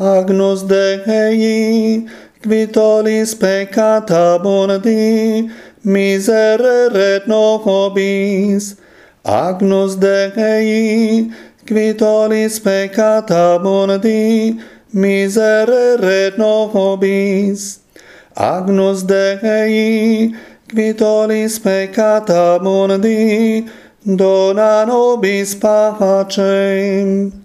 Agnus Dei, qui tollis peccata mundi, miserere nobis. Agnus Dei, qui tollis peccata mundi, miserere nobis. Agnus Dei, qui tollis peccata mundi, dona nobis pacem.